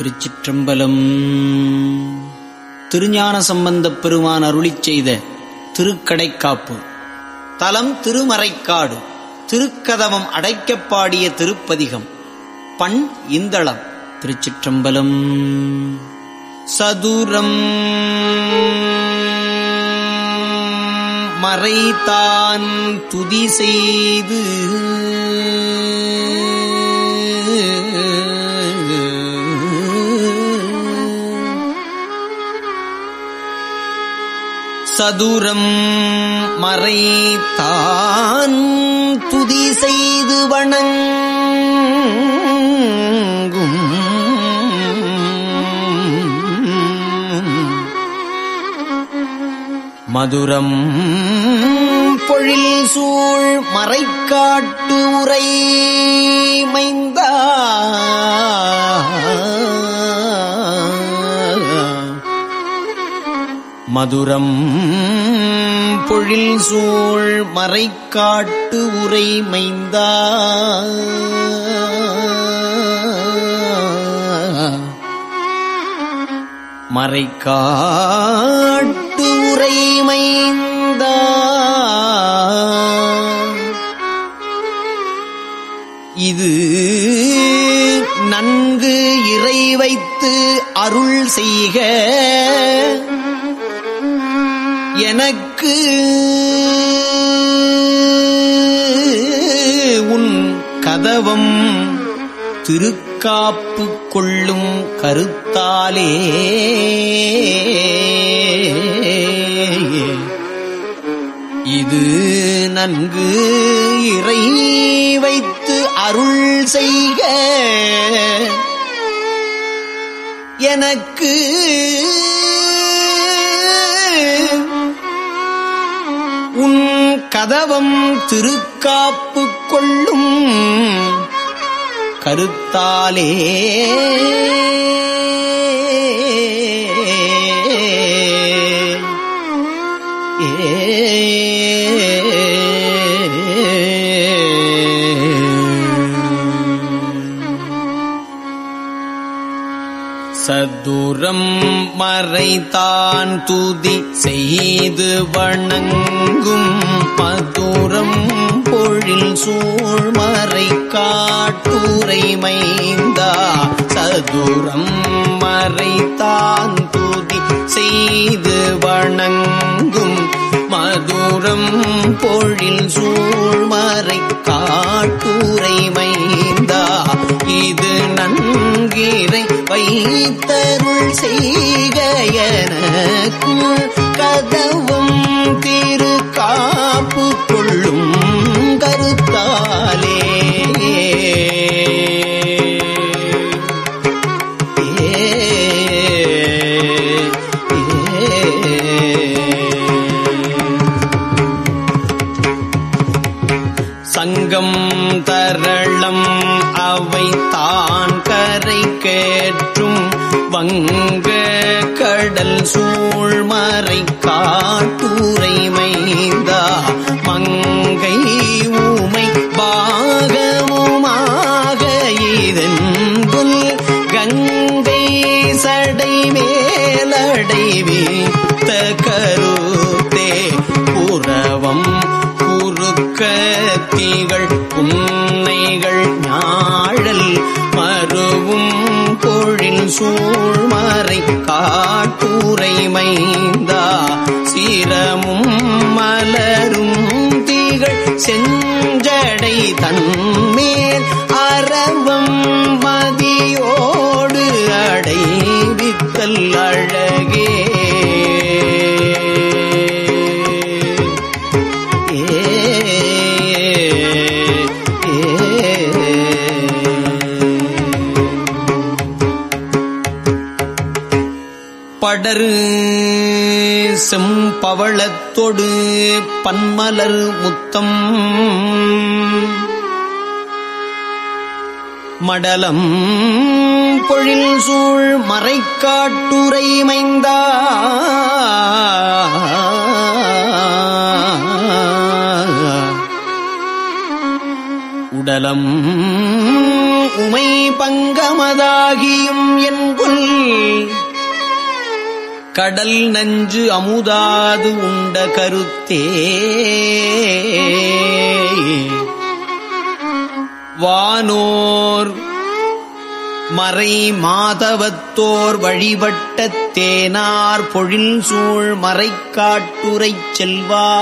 திருச்சிற்றம்பலம். திருஞான சம்பந்தப் பெருமான் அருளிச் செய்த திருக்கடைக்காப்பு. தலம் திருமறைக்காடு திருக்கதவம் அடைக்கப்பாடிய திருப்பதிகம். பண் இந்தளம் திருச்சிற்றம்பலம். சதுரம் மறைதான் துதி செய்து சதுரம் மறைதான் துதி செய்து வணங்கும். மதுரம் பொழில் சூழ் மறைக்காட்டு உரை மதுரம் பொழில் சூழ் மறைக்காட்டு உரை மைந்தா. மறைக்காட்டு உரை மைந்தா. இது நன்கு இறை வைத்து அருள் செய்க. எனக்கு உன் கதவம் திருக்காப்பு கொள்ளும் கருத்தாலே. இது நன்கு இறை வைத்து அருள் செய்க. எனக்கு கதவம் திருக்காப்பு கொள்ளும் கருத்தாலே. மறைத்தான் துதி செய்து வணங்கும் மதுரம் பொழில் சூழ்மறை காட்டுரைமைந்தா சதுரம் மறைத்தான் துதி செய்து வணங்கும் மதுரம் பொழில் சூழ்மறை கா நன்கிரை வைத்தருள் செய்க எனக்குள் கடல் சூழ்மறை தன்மேல் அறவம் மதியோடு அடைவித்தல் அழகே. படரு செம்பவளத்தொடு பன்மலர் முத்தம். மடலம் பொழில் சூழ் மறைக்காட்டுரை மைந்தா உடலம் கடல் நஞ்சு அமுதாது உண்ட கருத்தே. வானோர் மறை மாதவத்தோர் வழிபட்ட தேனார் பொழில் சூழ் மறைக்காட்டுரைச் செல்வா.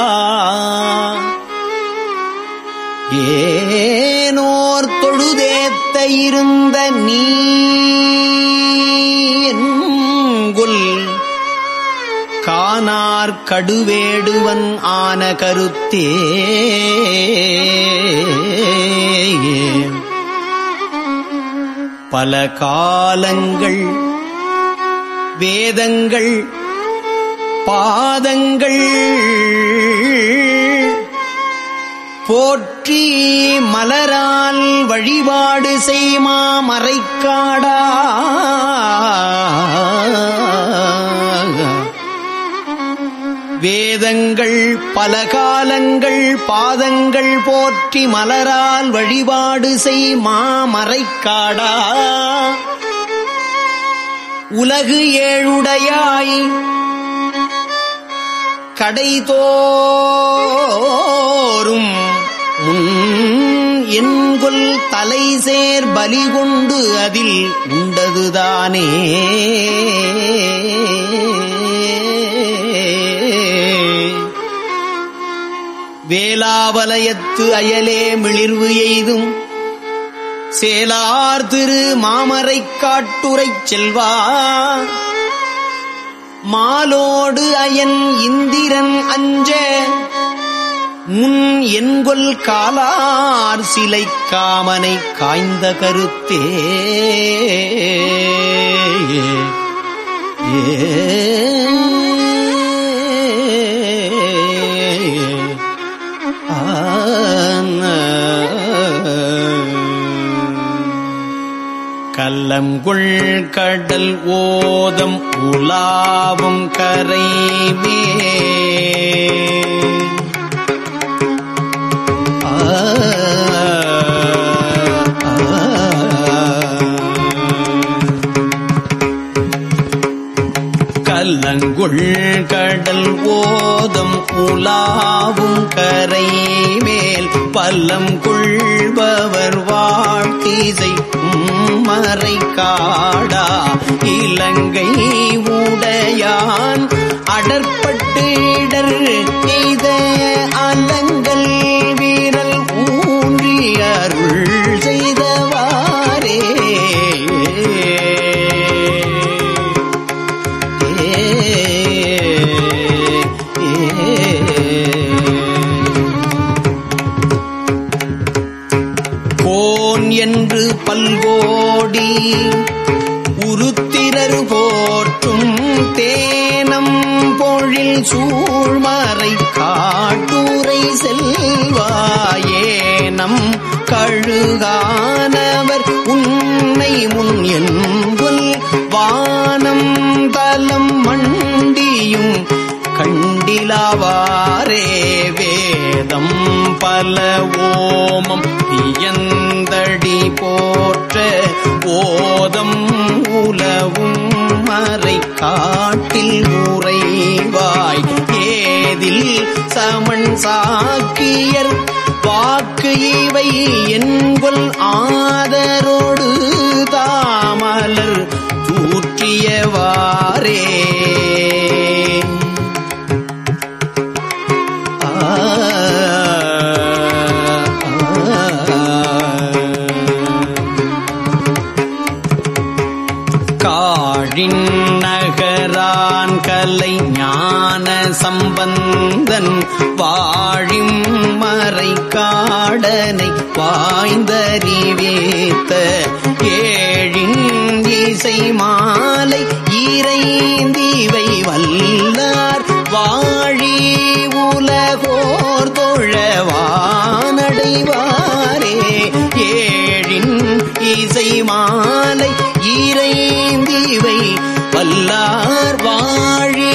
ஏனோர் தொழுதேத்த இருந்த நீ ஆனார் கடுவேடுவன் ஆன கருத்தே. பல காலங்கள் வேதங்கள் பாதங்கள் போற்றி மலரால் வழிபாடு செய்மா மறைக்காடா. வேதங்கள் பல காலங்கள் பாதங்கள் போற்றி மலரால் வழிபாடு செய் மாமரைக்காடா. உலகு ஏழுடையாய் கடைதோறும் என்கொல் தலை சேர் பலி கொண்டு அதில் உண்டதுதானே. வேலாவலயத்து அயலே மிளிர்வு எய்தும். சேலார் திரு மாமரை காட்டுரைச் செல்வா. மாலோடு அயன் இந்திரன் அஞ்ச. முன் என்கொல் காலார் சிலை காமனை காய்ந்த கருத்தே. ஏ. கல்லங்குள் கடல் ஓதம் உலாவும் கரைமே கல்லங்குள் கடல் ஓதம் உலாவும் கரை மேல் பல்லம் கொள்பவர் வாழ்த்திசை மறை காடா. இலங்கை உடையான் அடற்பட்டு இடர் எய்த அலங்கள் காட்டுரை செல்வாயேனம் கழுகானவர் உன்னை முன் என்புல் வானம் தலம் மண்டியும் கண்டிலாவாரே வேதம் பல ஓமம் இயந்தடி சமன் சாக்கியர். வாக்கு இவை என்பொல் ஆதரோடு தாமலர். தூற்றியவாரே சம்பந்தன் வாழிம் மறை காடனை வாய்ந்தறிவேத்த ஏழின் இசை மாலை இறைந்திவை வல்லார் வாழி உலகோர் தொழவானடைவாரே. ஏழின் இசை மாலை இறைந்திவை வல்லார் வாழி